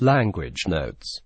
Language Notes.